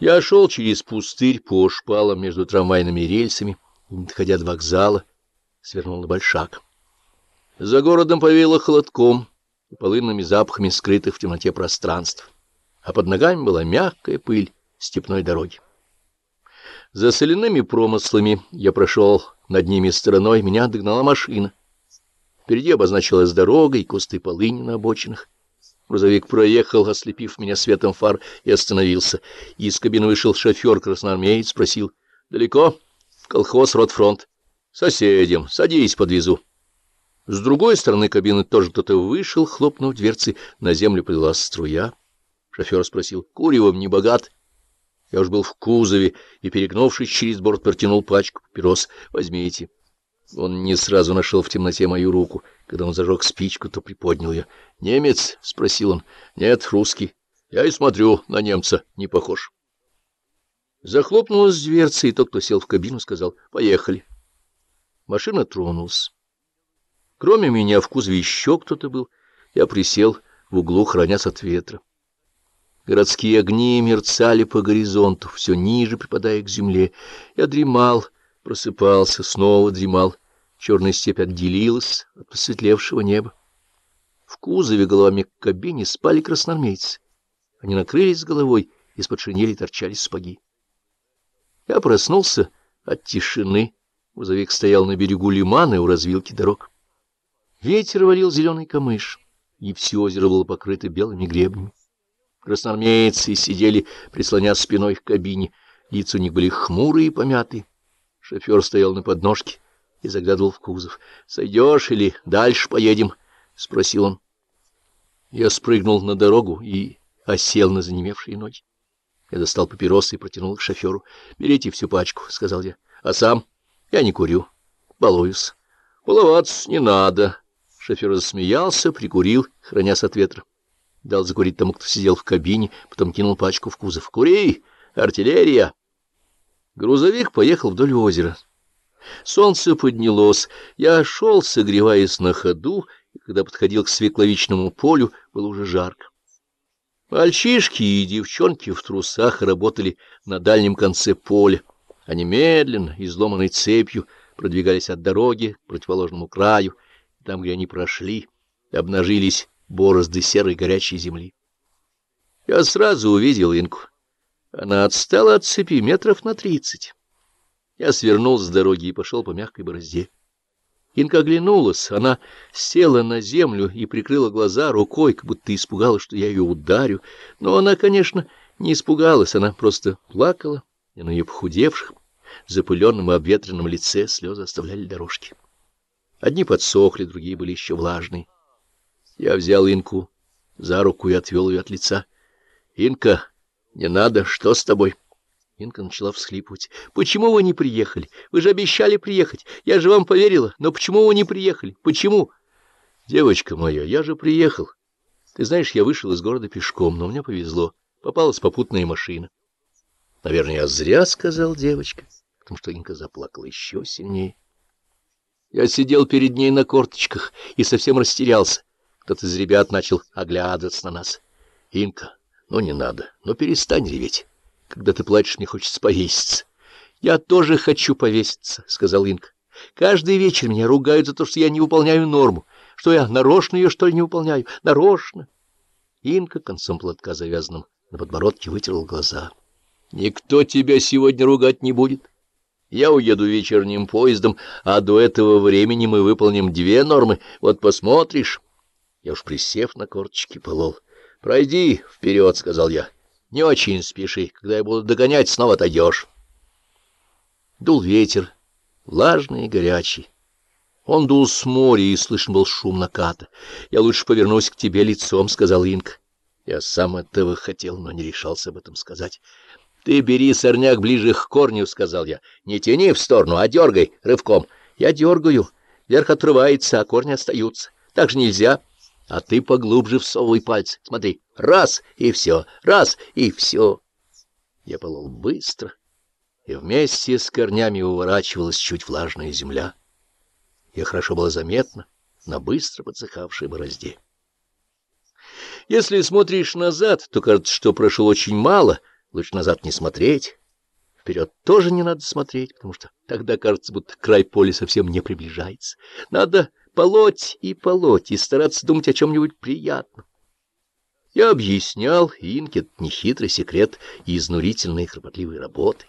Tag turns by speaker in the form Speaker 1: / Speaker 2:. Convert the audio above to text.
Speaker 1: Я шел через пустырь по шпалам между трамвайными рельсами, не доходя до вокзала, свернул на Большак. За городом повеяло холодком и полынными запахами скрытых в темноте пространств, а под ногами была мягкая пыль степной дороги. За соляными промыслами я прошел над ними стороной, меня догнала машина. Впереди обозначилась дорога и кусты полыни на обочинах. Грузовик проехал, ослепив меня светом фар, и остановился. Из кабины вышел шофер-красноармеец, спросил, «Далеко?» «Колхоз, ротфронт». «Соседям, садись, подвезу». С другой стороны кабины тоже кто-то вышел, хлопнув дверцы, на землю полилась струя. Шофер спросил, «Куревом не богат?» Я уж был в кузове и, перегнувшись через борт, протянул пачку папирос. «Возьмите». Он не сразу нашел в темноте мою руку. Когда он зажег спичку, то приподнял ее. «Немец?» — спросил он. «Нет, русский. Я и смотрю, на немца не похож». Захлопнулась дверца, и тот, кто сел в кабину, сказал «Поехали». Машина тронулась. Кроме меня в кузове еще кто-то был. Я присел в углу, хранясь от ветра. Городские огни мерцали по горизонту, все ниже припадая к земле. Я дремал, просыпался, снова дремал. Черная степь отделилась от посветлевшего неба. В кузове головами к кабине спали красноармейцы. Они накрылись головой, из-под шинели торчали спаги. Я проснулся от тишины. Грузовик стоял на берегу лимана у развилки дорог. Ветер валил зеленый камыш, и все озеро было покрыто белыми гребнями. Красноармейцы сидели, прислоня спиной к кабине. Лица у них были хмурые и помятые. Шофер стоял на подножке и заглядывал в кузов. — Сойдешь или дальше поедем? — спросил он. Я спрыгнул на дорогу и осел на занемевшие ноги. Я достал папиросы и протянул к шоферу. — Берите всю пачку, — сказал я. — А сам? Я не курю. Балуюсь. — Баловаться не надо. Шофер засмеялся, прикурил, хранясь от ветра. Дал закурить тому, кто сидел в кабине, потом кинул пачку в кузов. — Кури! Артиллерия! Грузовик поехал вдоль озера. Солнце поднялось. Я шел, согреваясь на ходу, и когда подходил к свекловичному полю, было уже жарко. Мальчишки и девчонки в трусах работали на дальнем конце поля. Они медленно, изломанной цепью, продвигались от дороги к противоположному краю. Там, где они прошли, обнажились борозды серой горячей земли. Я сразу увидел Инку. Она отстала от цепи метров на тридцать. Я свернул с дороги и пошел по мягкой борозде. Инка оглянулась, она села на землю и прикрыла глаза рукой, как будто испугалась, что я ее ударю. Но она, конечно, не испугалась, она просто плакала, и на ее похудевших, запыленном и обветренном лице слезы оставляли дорожки. Одни подсохли, другие были еще влажные. Я взял Инку за руку и отвел ее от лица. — Инка, не надо, что с тобой? Инка начала всхлипывать. — Почему вы не приехали? Вы же обещали приехать. Я же вам поверила. Но почему вы не приехали? Почему? — Девочка моя, я же приехал. Ты знаешь, я вышел из города пешком, но мне повезло. Попалась попутная машина. — Наверное, я зря сказал девочка, потому что Инка заплакала еще сильнее. Я сидел перед ней на корточках и совсем растерялся. Кто-то из ребят начал оглядываться на нас. — Инка, ну не надо, ну перестань реветь. Когда ты плачешь, мне хочется повеситься. — Я тоже хочу повеситься, — сказал Инка. — Каждый вечер меня ругают за то, что я не выполняю норму. Что я нарочно ее, что ли, не выполняю? Нарочно. Инка концом платка завязанным на подбородке вытерла глаза. — Никто тебя сегодня ругать не будет. Я уеду вечерним поездом, а до этого времени мы выполним две нормы. Вот посмотришь. Я уж присев на корточки полол. — Пройди вперед, — сказал я. Не очень спеши. Когда я буду догонять, снова отойдешь. Дул ветер, влажный и горячий. Он дул с моря, и слышен был шум наката. «Я лучше повернусь к тебе лицом», — сказал Инка. Я сам этого хотел, но не решался об этом сказать. «Ты бери сорняк ближе к корню», — сказал я. «Не тяни в сторону, а дергай рывком». «Я дергаю. Верх отрывается, а корни остаются. Так же нельзя». А ты поглубже всовывай пальцы. Смотри, раз — и все, раз — и все. Я полол быстро, и вместе с корнями уворачивалась чуть влажная земля. Ее хорошо было заметно на быстро подсыхавшей борозде. Если смотришь назад, то кажется, что прошел очень мало, Лучше назад не смотреть, вперед тоже не надо смотреть, потому что тогда кажется, будто край поля совсем не приближается. Надо полоть и полоть, и стараться думать о чем-нибудь приятном. Я объяснял Инке нехитрый секрет изнурительной и работы.